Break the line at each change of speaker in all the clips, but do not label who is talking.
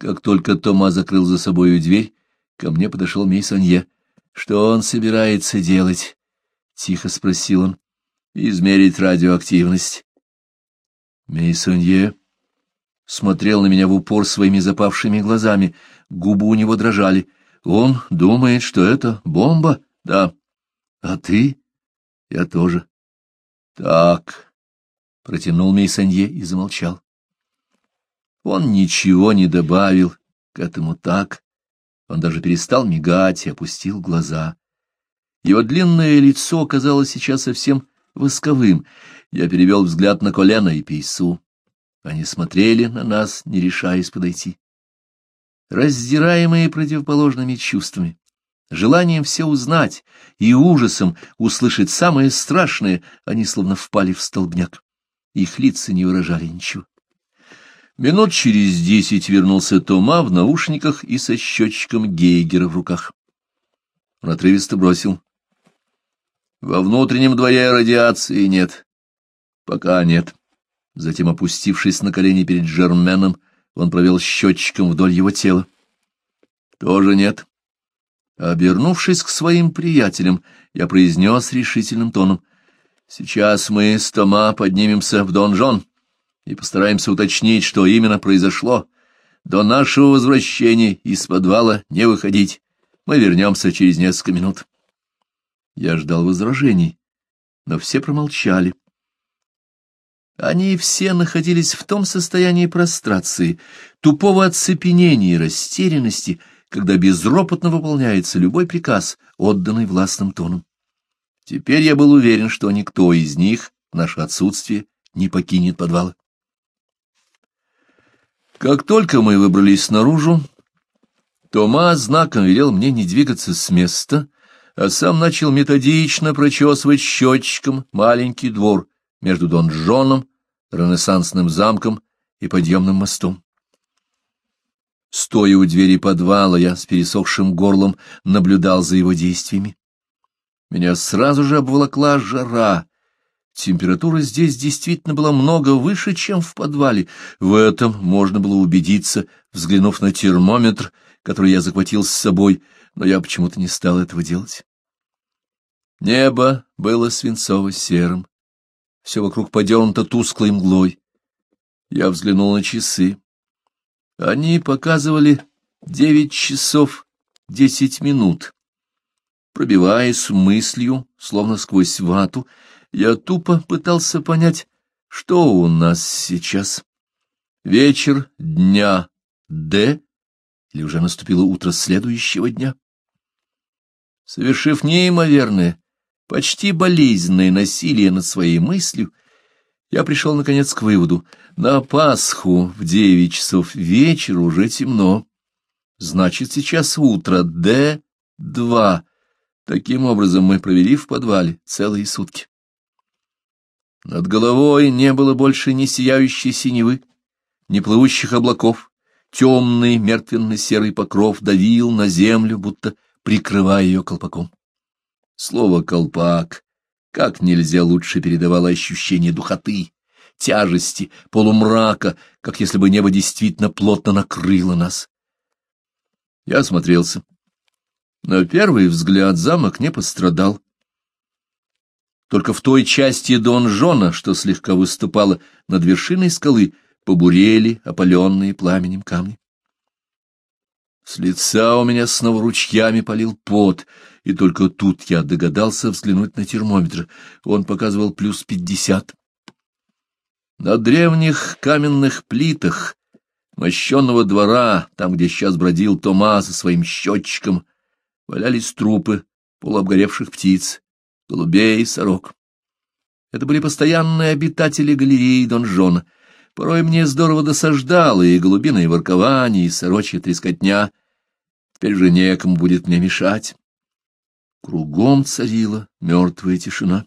Как только Тома закрыл за собою дверь, ко мне подошел Мейсонье. — Что он собирается делать? — тихо спросил он. — Измерить радиоактивность. Мейсонье смотрел на меня в упор своими запавшими глазами. Губы у него дрожали. Он думает, что это бомба? Да. А ты? Я тоже. Так. Протянул Мейсонье и замолчал. Он ничего не добавил к этому так. Он даже перестал мигать и опустил глаза. Его длинное лицо казалось сейчас совсем восковым. Я перевел взгляд на колено и пейсу. Они смотрели на нас, не решаясь подойти. Раздираемые противоположными чувствами, желанием все узнать и ужасом услышать самое страшное, они словно впали в столбняк. Их лица не выражали ничего. Минут через десять вернулся Тома в наушниках и со счетчиком Гейгера в руках. Он отрывисто бросил. «Во внутреннем дворе радиации нет. Пока нет». Затем, опустившись на колени перед Жерменом, он провел счетчиком вдоль его тела. «Тоже нет». Обернувшись к своим приятелям, я произнес решительным тоном. «Сейчас мы с Тома поднимемся в донжон» и постараемся уточнить, что именно произошло. До нашего возвращения из подвала не выходить. Мы вернемся через несколько минут. Я ждал возражений, но все промолчали. Они все находились в том состоянии прострации, тупого оцепенения и растерянности, когда безропотно выполняется любой приказ, отданный властным тоном. Теперь я был уверен, что никто из них в наше отсутствие не покинет подвала. Как только мы выбрались наружу, Тома знаком велел мне не двигаться с места, а сам начал методично прочесывать счетчиком маленький двор между донжоном, ренессансным замком и подъемным мостом. Стоя у двери подвала, я с пересохшим горлом наблюдал за его действиями. Меня сразу же обволокла жара, Температура здесь действительно была много выше, чем в подвале. В этом можно было убедиться, взглянув на термометр, который я захватил с собой, но я почему-то не стал этого делать. Небо было свинцово-серым. Все вокруг подернуто тусклой мглой. Я взглянул на часы. Они показывали девять часов десять минут. Пробиваясь мыслью, словно сквозь вату, я тупо пытался понять, что у нас сейчас. Вечер дня Д или уже наступило утро следующего дня? Совершив неимоверное, почти болезненное насилие над своей мыслью, я пришел, наконец, к выводу. На Пасху в девять часов вечера уже темно. Значит, сейчас утро Д-2. Таким образом, мы провели в подвале целые сутки. Над головой не было больше ни сияющей синевы, ни плывущих облаков. Темный мертвенно-серый покров давил на землю, будто прикрывая ее колпаком. Слово «колпак» как нельзя лучше передавало ощущение духоты, тяжести, полумрака, как если бы небо действительно плотно накрыло нас. Я осмотрелся. На первый взгляд замок не пострадал. Только в той части донжона, что слегка выступала над вершиной скалы, побурели опаленные пламенем камни. С лица у меня снова ручьями полил пот, и только тут я догадался взглянуть на термометр. Он показывал плюс пятьдесят. На древних каменных плитах мощенного двора, там, где сейчас бродил Тома со своим счетчиком, валялись трупы полуобгоревших птиц, голубей сорок. Это были постоянные обитатели галереи донжона. Порой мне здорово досаждало и голубиное воркование, и сорочья трескотня. Теперь же некому будет мне мешать. Кругом царила мертвая тишина.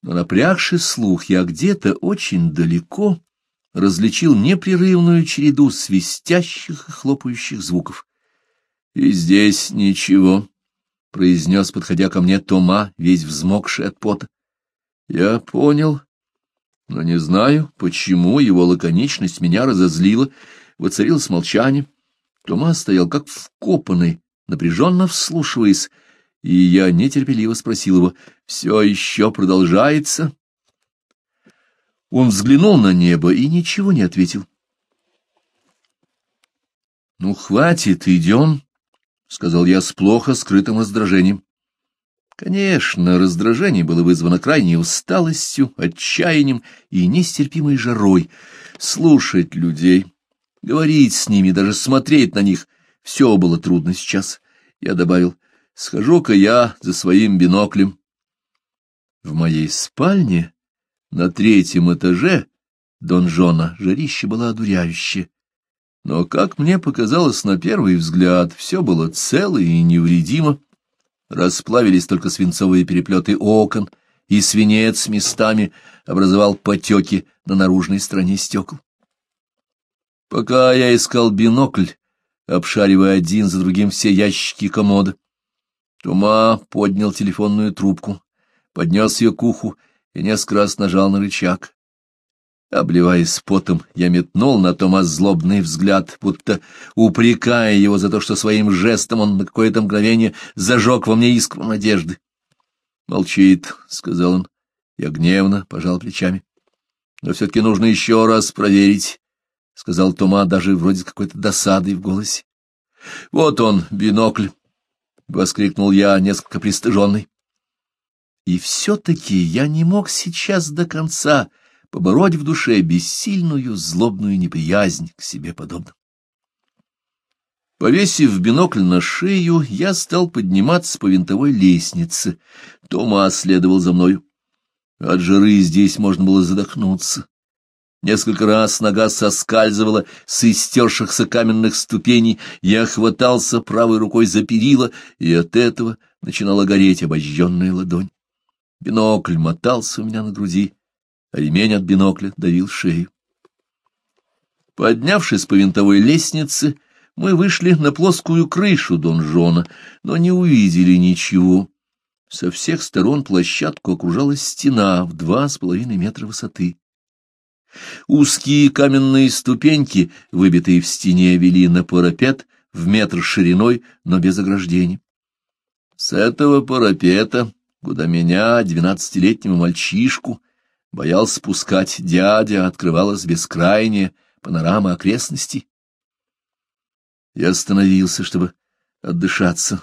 Но напрягший слух я где-то очень далеко различил непрерывную череду свистящих и хлопающих звуков. И здесь ничего. — произнес, подходя ко мне Тома, весь взмокший от пота. Я понял, но не знаю, почему его лаконичность меня разозлила. Воцарилось молчание. Тома стоял как вкопанный, напряженно вслушиваясь, и я нетерпеливо спросил его, «Все еще продолжается?» Он взглянул на небо и ничего не ответил. «Ну, хватит, идем», — сказал я с плохо скрытым раздражением. Конечно, раздражение было вызвано крайней усталостью, отчаянием и нестерпимой жарой. Слушать людей, говорить с ними, даже смотреть на них — все было трудно сейчас. Я добавил, схожу-ка я за своим биноклем. В моей спальне на третьем этаже донжона жарище было одуряющее. Но, как мне показалось на первый взгляд, все было цело и невредимо. Расплавились только свинцовые переплеты окон, и свинец местами образовал потеки на наружной стороне стекол. Пока я искал бинокль, обшаривая один за другим все ящики комода, Тума поднял телефонную трубку, поднес ее к уху и несколько раз нажал на рычаг. Обливаясь потом, я метнул на Тома злобный взгляд, будто упрекая его за то, что своим жестом он на какое-то мгновение зажег во мне искру надежды. «Молчит», — сказал он. Я гневно пожал плечами. «Но все-таки нужно еще раз проверить», — сказал Тома, даже вроде какой-то досадой в голосе. «Вот он, бинокль», — воскликнул я, несколько пристыженный. И все-таки я не мог сейчас до конца побороть в душе бессильную злобную неприязнь к себе подобным. Повесив бинокль на шею, я стал подниматься по винтовой лестнице. Тома следовал за мною. От жары здесь можно было задохнуться. Несколько раз нога соскальзывала с истершихся каменных ступеней, я хватался правой рукой за перила, и от этого начинала гореть обожженная ладонь. Бинокль мотался у меня на груди, а ремень от бинокля давил шею. Поднявшись по винтовой лестнице, мы вышли на плоскую крышу донжона, но не увидели ничего. Со всех сторон площадку окружала стена в два с половиной метра высоты. Узкие каменные ступеньки, выбитые в стене, вели на парапет в метр шириной, но без ограждений. С этого парапета, куда меня, двенадцатилетнему мальчишку, боялся спускать, дядя, открывалась бескрайняя панорама окрестностей. Я остановился, чтобы отдышаться.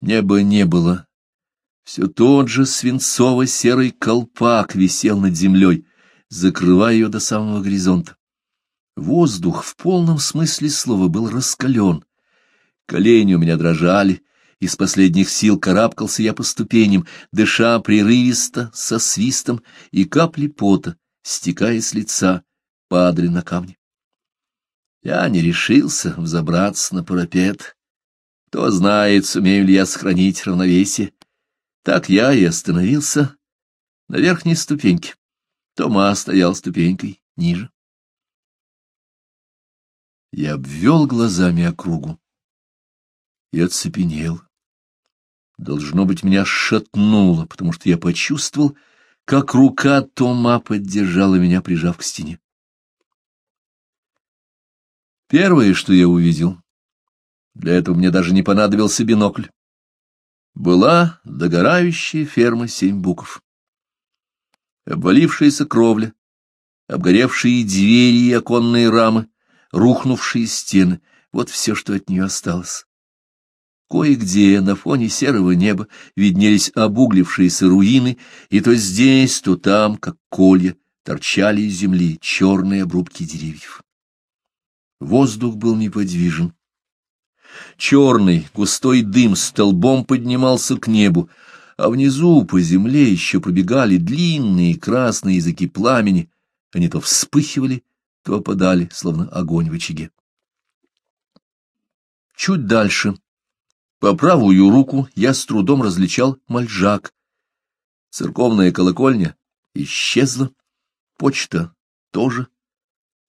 Неба не было. Все тот же свинцово-серый колпак висел над землей, закрывая ее до самого горизонта. Воздух в полном смысле слова был раскален. Колени у меня дрожали, из последних сил карабкался я по ступеням, дыша прерывисто, со свистом, и капли пота, стекая с лица, падали на камни. Я не решился взобраться на парапет. Кто знает, сумею ли я сохранить равновесие. Так я и остановился на верхней ступеньке. Тома стоял ступенькой ниже. Я обвел глазами округу и оцепенел. Должно быть, меня шатнуло, потому что я почувствовал, как рука Тома поддержала меня, прижав к стене. Первое, что я увидел, для этого мне даже не понадобился бинокль, была догорающая ферма семь буков. Обвалившаяся кровля, обгоревшие двери и оконные рамы, рухнувшие стены — вот все, что от нее осталось. Кое-где на фоне серого неба виднелись обуглившиеся руины, и то здесь, то там, как колья, торчали из земли черные обрубки деревьев. Воздух был неподвижен. Черный, густой дым столбом поднимался к небу, а внизу по земле еще пробегали длинные красные языки пламени. Они то вспыхивали, то опадали, словно огонь в очаге. Чуть дальше по правую руку я с трудом различал мальжак. Церковная колокольня исчезла, почта тоже.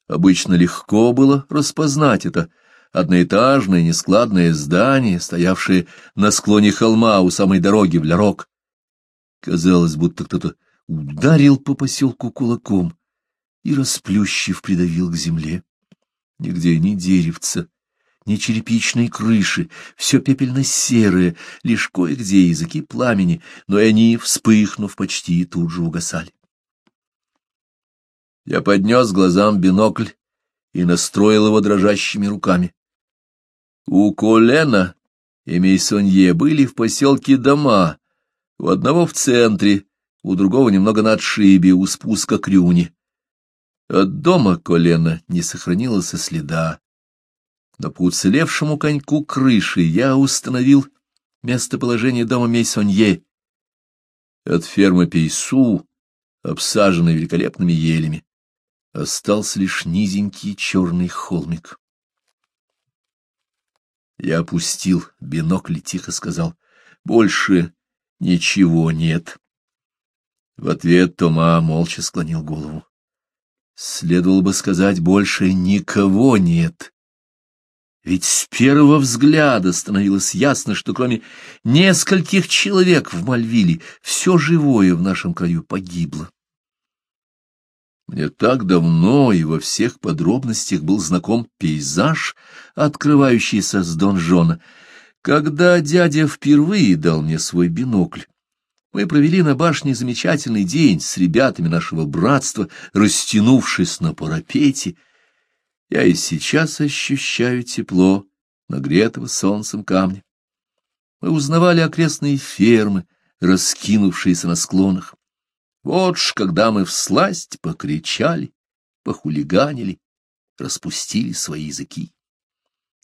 Обычно легко было распознать это одноэтажное нескладное здание, стоявшее на склоне холма у самой дороги в Лярок. Казалось, будто кто-то ударил по поселку кулаком и, расплющив, придавил к земле. Нигде ни деревца, ни черепичной крыши, все пепельно-серое, лишь кое-где языки пламени, но и они, вспыхнув, почти тут же угасали. Я поднес глазам бинокль и настроил его дрожащими руками. У Колена и Мейсонье были в поселке дома, у одного в центре, у другого немного на отшибе, у спуска к рюне. От дома Колена не сохранилось и следа но по уцелевшему коньку крыши я установил местоположение дома Мейсонье от фермы Пейсу, обсаженной великолепными елями. Остался лишь низенький черный холмик. Я опустил бинокль и тихо сказал, «Больше ничего нет». В ответ Тома молча склонил голову. Следовало бы сказать, больше никого нет. Ведь с первого взгляда становилось ясно, что кроме нескольких человек в Мальвиле все живое в нашем краю погибло. Мне так давно и во всех подробностях был знаком пейзаж, открывающийся с донжона. Когда дядя впервые дал мне свой бинокль, мы провели на башне замечательный день с ребятами нашего братства, растянувшись на парапете — я и сейчас ощущаю тепло, нагретого солнцем камня. Мы узнавали окрестные фермы, раскинувшиеся на склонах. Вот ж, когда мы всласть покричали, похулиганили, распустили свои языки.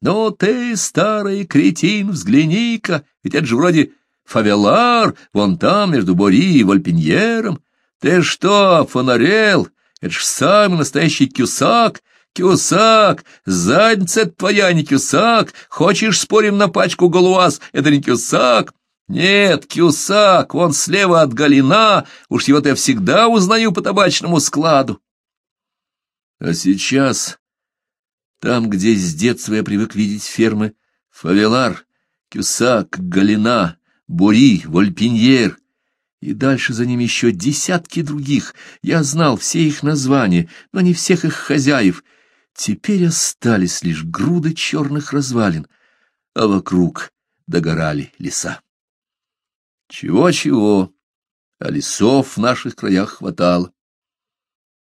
Но ты, старый кретин, взгляни-ка, ведь это же вроде фавелар, вон там, между Бори и Вольпиньером. Ты что, фонарел? Это ж самый настоящий кюсак, «Кюсак! Задница твоя, не кюсак! Хочешь, спорим на пачку голуаз? Это не кюсак!» «Нет, кюсак, он слева от Галина, уж его-то я всегда узнаю по табачному складу». А сейчас, там, где с детства я привык видеть фермы, Фавелар, Кюсак, Галина, Бури, Вольпиньер, и дальше за ним еще десятки других, я знал все их названия, но не всех их хозяев — Теперь остались лишь груды черных развалин, а вокруг догорали леса. Чего-чего, а лесов в наших краях хватало.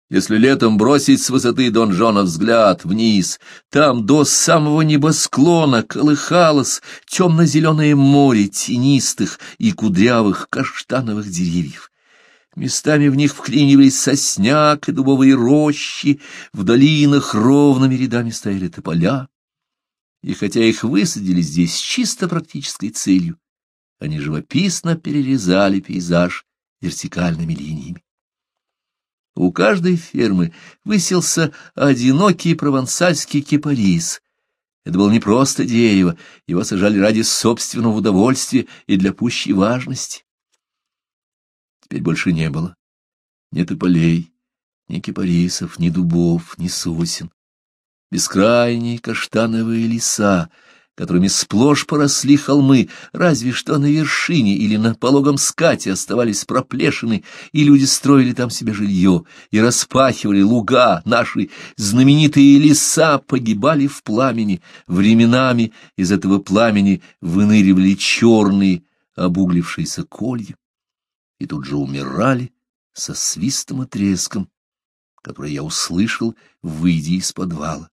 Если летом бросить с высоты донжона взгляд вниз, там до самого небосклона колыхалось темно-зеленое море тенистых и кудрявых каштановых деревьев. Местами в них вклинивались сосняк и дубовые рощи, в долинах ровными рядами стояли тополя. И хотя их высадили здесь чисто практической целью, они живописно перерезали пейзаж вертикальными линиями. У каждой фермы выселся одинокий провансальский кипарис. Это было не просто дерево, его сажали ради собственного удовольствия и для пущей важности теперь больше не было. Ни тополей, ни кипарисов, ни дубов, ни сосен. Бескрайние каштановые леса, которыми сплошь поросли холмы, разве что на вершине или на пологом скате оставались проплешины, и люди строили там себе жилье, и распахивали луга, наши знаменитые леса погибали в пламени, временами из этого пламени выныривали черные обуглившиеся колья и тут же умирали со свистом и треском, который я услышал, выйдя из подвала.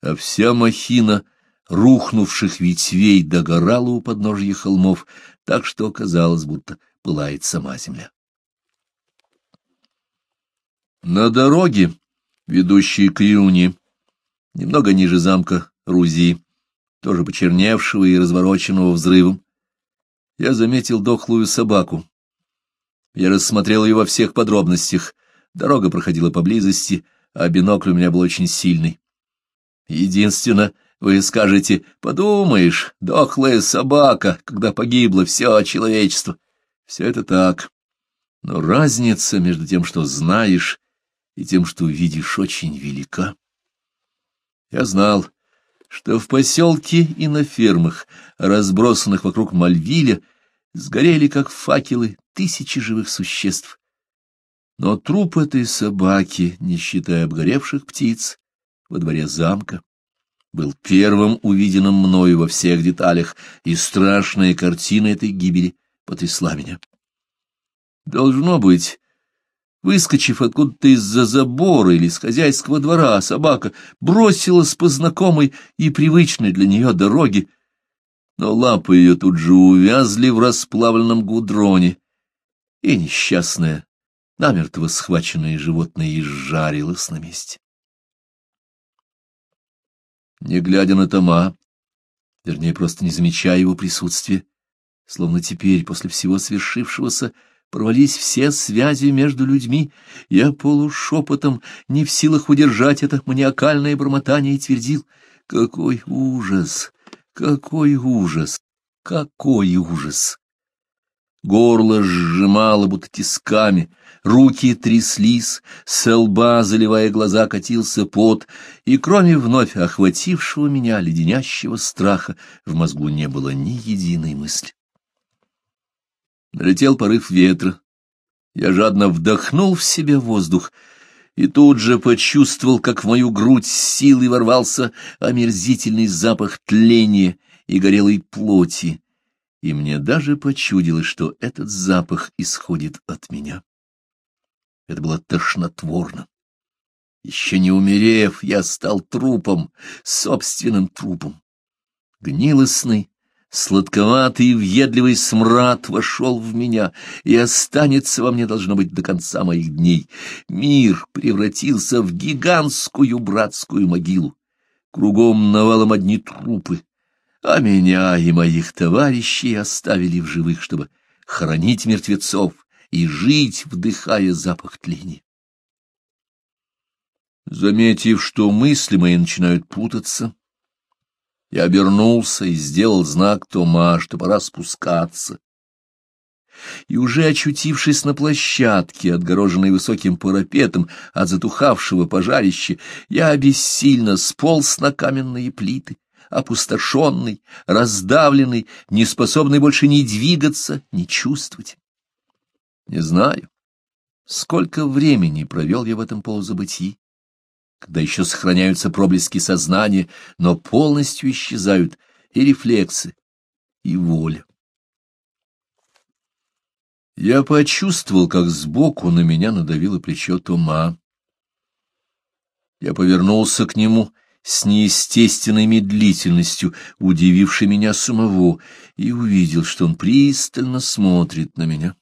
А вся махина рухнувших ветвей догорала у подножья холмов, так что казалось, будто пылает сама земля. На дороге, ведущей к Юни, немного ниже замка Рузи, тоже почерневшего и развороченного взрывом, я заметил дохлую собаку, я рассмотрел ее во всех подробностях. Дорога проходила поблизости, а бинокль у меня был очень сильный. Единственно, вы скажете, подумаешь, дохлая собака, когда погибло все человечество. Все это так. Но разница между тем, что знаешь, и тем, что видишь, очень велика. Я знал, что в поселке и на фермах, разбросанных вокруг Мальвиля, сгорели, как факелы, тысячи живых существ. Но труп этой собаки, не считая обгоревших птиц, во дворе замка, был первым увиденным мною во всех деталях, и страшная картина этой гибели потрясла меня. Должно быть, выскочив откуда-то из-за забора или с хозяйского двора, собака бросилась по знакомой и привычной для нее дороге, но лапы ее тут же увязли в расплавленном гудроне, и несчастное, намертво схваченное животное изжарилось на месте. Не глядя на Тома, вернее, просто не замечая его присутствия, словно теперь, после всего свершившегося, Порвались все связи между людьми. Я полушепотом, не в силах удержать это маниакальное бормотание, твердил. Какой ужас! Какой ужас! Какой ужас! Горло сжимало, будто тисками, руки тряслись, с лба, заливая глаза, катился пот, и кроме вновь охватившего меня леденящего страха в мозгу не было ни единой мысли. Налетел порыв ветра. Я жадно вдохнул в себя воздух и тут же почувствовал, как в мою грудь с силой ворвался омерзительный запах тления и горелой плоти, и мне даже почудилось, что этот запах исходит от меня. Это было тошнотворно. Еще не умерев, я стал трупом, собственным трупом. Гнилостный, Сладковатый и въедливый смрад вошел в меня и останется во мне, должно быть, до конца моих дней. Мир превратился в гигантскую братскую могилу. Кругом навалом одни трупы, а меня и моих товарищей оставили в живых, чтобы хоронить мертвецов и жить, вдыхая запах тлени. Заметив, что мысли мои начинают путаться, я обернулся и сделал знак Тома, что пора спускаться. И уже очутившись на площадке, отгороженной высоким парапетом от затухавшего пожарища, я бессильно сполз на каменные плиты, опустошенный, раздавленный, неспособный больше ни двигаться, ни чувствовать. Не знаю, сколько времени провел я в этом полузабытии когда еще сохраняются проблески сознания, но полностью исчезают и рефлексы, и воля. Я почувствовал, как сбоку на меня надавило плечо Тома. Я повернулся к нему с неестественной медлительностью, удивившей меня самого, и увидел, что он пристально смотрит на меня.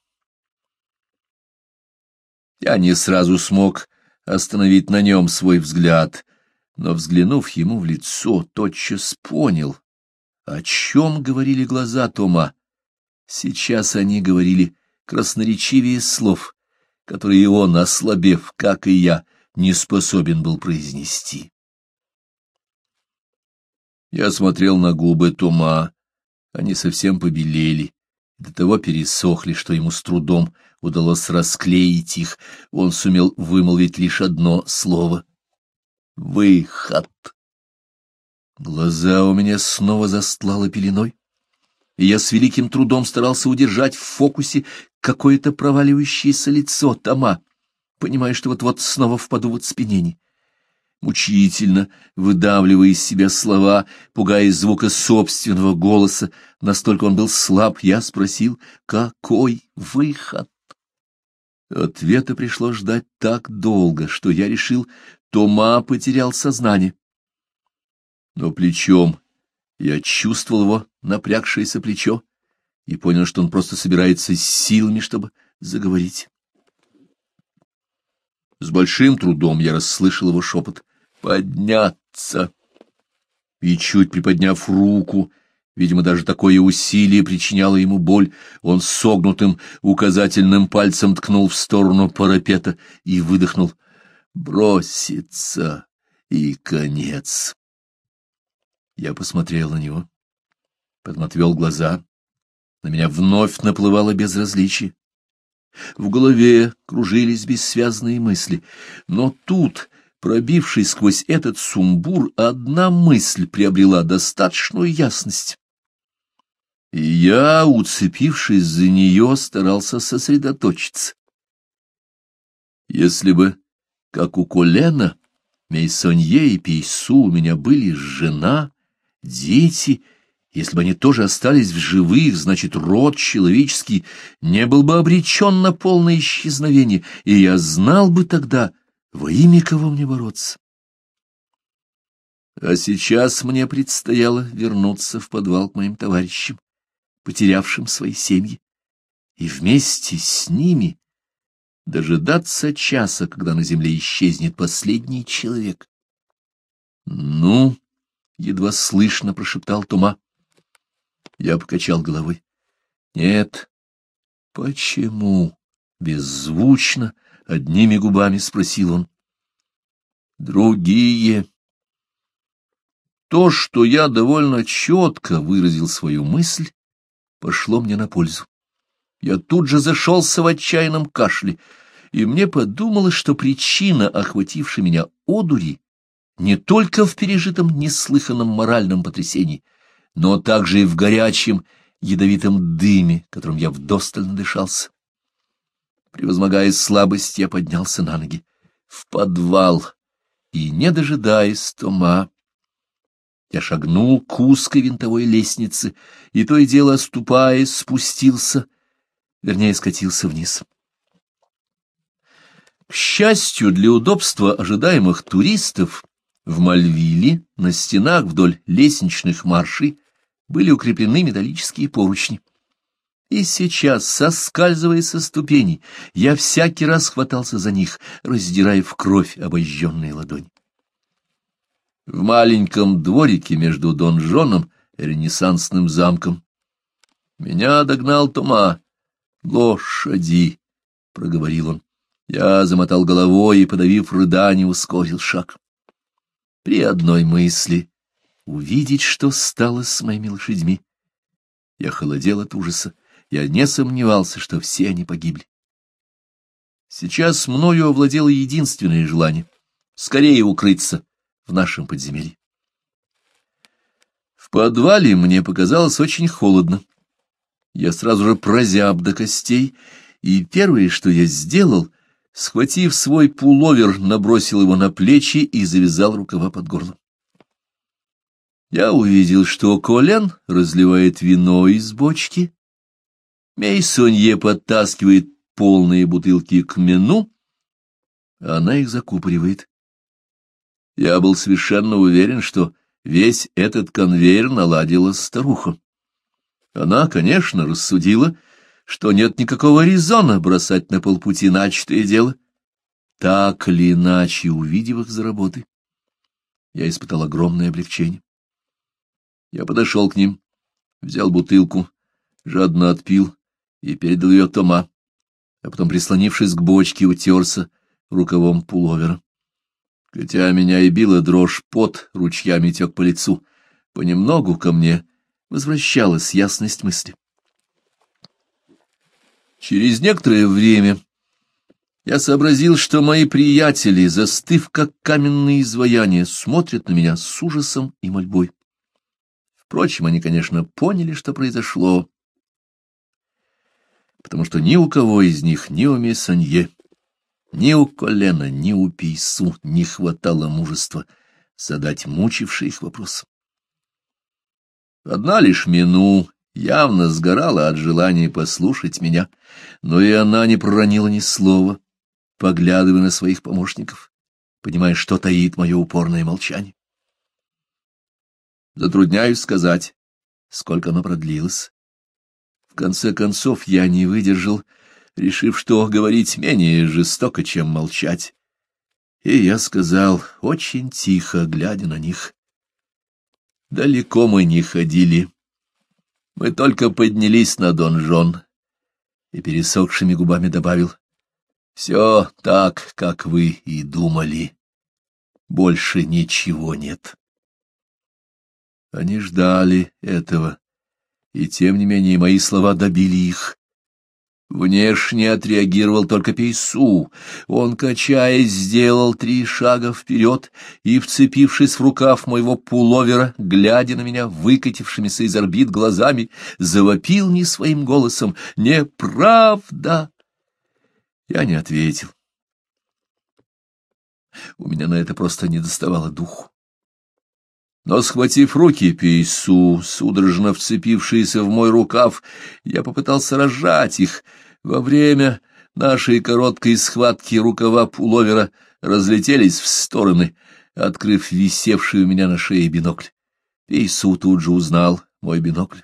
Я не сразу смог остановить на нем свой взгляд, но, взглянув ему в лицо, тотчас понял, о чем говорили глаза Тома. Сейчас они говорили красноречивее слов, которые он, ослабев, как и я, не способен был произнести. Я смотрел на губы Тома, они совсем побелели, до того пересохли, что ему с трудом удалось расклеить их, он сумел вымолвить лишь одно слово — «выход». Глаза у меня снова застлало пеленой, и я с великим трудом старался удержать в фокусе какое-то проваливающееся лицо Тома, понимая, что вот-вот снова впаду в оцепенение. Мучительно, выдавливая из себя слова, пугаясь звука собственного голоса, настолько он был слаб, я спросил, какой выход? Ответа пришлось ждать так долго, что я решил, Тома потерял сознание. Но плечом я чувствовал его напрягшееся плечо и понял, что он просто собирается с силами, чтобы заговорить. С большим трудом я расслышал его шепот «Подняться!» И чуть приподняв руку, Видимо, даже такое усилие причиняло ему боль. Он согнутым указательным пальцем ткнул в сторону парапета и выдохнул. «Бросится! И конец!» Я посмотрел на него, подмотвел глаза. На меня вновь наплывало безразличие. В голове кружились бессвязные мысли, но тут... Пробившись сквозь этот сумбур, одна мысль приобрела достаточную ясность. Я, уцепившись за нее, старался сосредоточиться. Если бы, как у Колена, Мейсонье и Пейсу у меня были жена, дети, если бы они тоже остались в живых, значит, род человеческий не был бы обречен на полное исчезновение, и я знал бы тогда, во имя кого мне бороться. А сейчас мне предстояло вернуться в подвал к моим товарищам потерявшим свои семьи, и вместе с ними дожидаться часа, когда на земле исчезнет последний человек. «Ну?» — едва слышно прошептал Тума. Я покачал головой. «Нет». «Почему?» — беззвучно, одними губами спросил он. «Другие». То, что я довольно четко выразил свою мысль, пошло мне на пользу. Я тут же зашелся в отчаянном кашле, и мне подумалось, что причина, охватившая меня одури, не только в пережитом неслыханном моральном потрясении, но также и в горячем ядовитом дыме, которым я вдосталь надышался. Превозмогая слабость, я поднялся на ноги. В подвал, и, не дожидаясь Тома, я шагнул к узкой винтовой лестнице и то и дело, оступаясь, спустился, вернее, скатился вниз. К счастью, для удобства ожидаемых туристов в Мальвиле на стенах вдоль лестничных маршей были укреплены металлические поручни. И сейчас, соскальзывая со ступеней, я всякий раз хватался за них, раздирая в кровь обожженные ладони в маленьком дворике между донжоном и ренессансным замком. Меня догнал Тома. «Лошади!» — проговорил он. Я замотал головой и, подавив рыдание, ускорил шаг. При одной мысли увидеть, что стало с моими лошадьми. Я холодел от ужаса. Я не сомневался, что все они погибли. Сейчас мною овладело единственное желание — скорее укрыться в нашем подземелье. В подвале мне показалось очень холодно. Я сразу же прозяб до костей, и первое, что я сделал, схватив свой пуловер, набросил его на плечи и завязал рукава под горлом. Я увидел, что Колен разливает вино из бочки, Мейсонье подтаскивает полные бутылки к мену, она их закупоривает. Я был совершенно уверен, что весь этот конвейер наладила старуха. Она, конечно, рассудила, что нет никакого резона бросать на полпути начатое дело. Так или иначе, увидев их за работы, я испытал огромное облегчение. Я подошел к ним, взял бутылку, жадно отпил и передал ее Тома, а потом, прислонившись к бочке, утерся рукавом пуловера. Хотя меня и била дрожь, пот ручьями тек по лицу. Понемногу ко мне возвращалась ясность мысли. Через некоторое время я сообразил, что мои приятели, застыв как каменные изваяния, смотрят на меня с ужасом и мольбой. Впрочем, они, конечно, поняли, что произошло, потому что ни у кого из них не у Мессанье ни у Колена, ни у Пейсу не хватало мужества задать мучивший их вопрос. Одна лишь Мину явно сгорала от желания послушать меня, но и она не проронила ни слова, поглядывая на своих помощников, понимая, что таит мое упорное молчание. Затрудняюсь сказать, сколько оно продлилось. В конце концов я не выдержал решив, что говорить менее жестоко, чем молчать. И я сказал, очень тихо, глядя на них. Далеко мы не ходили. Мы только поднялись на донжон. И пересохшими губами добавил, все так, как вы и думали. Больше ничего нет. Они ждали этого, и тем не менее мои слова добили их. Внешне отреагировал только Пейсу. Он, качаясь, сделал три шага вперед и, вцепившись в рукав моего пуловера, глядя на меня выкатившимися из орбит глазами, завопил не своим голосом «Неправда!». Я не ответил. У меня на это просто не доставало духу. Но, схватив руки Пейсу, судорожно вцепившиеся в мой рукав, я попытался разжать их. Во время нашей короткой схватки рукава пуловера разлетелись в стороны, открыв висевший у меня на шее бинокль. Пейсу тут же узнал мой бинокль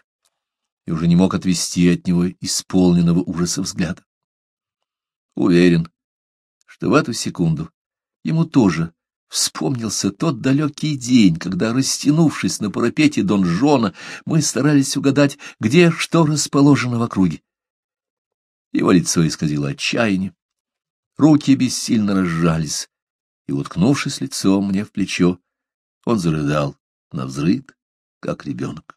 и уже не мог отвести от него исполненного ужаса взгляда. Уверен, что в эту секунду ему тоже вспомнился тот далекий день, когда, растянувшись на парапете Дон донжона, мы старались угадать, где что расположено в округе. Его лицо исказило отчаяние, руки бессильно разжались, и, уткнувшись лицом мне в плечо, он зарыдал на взрыд, как ребенок.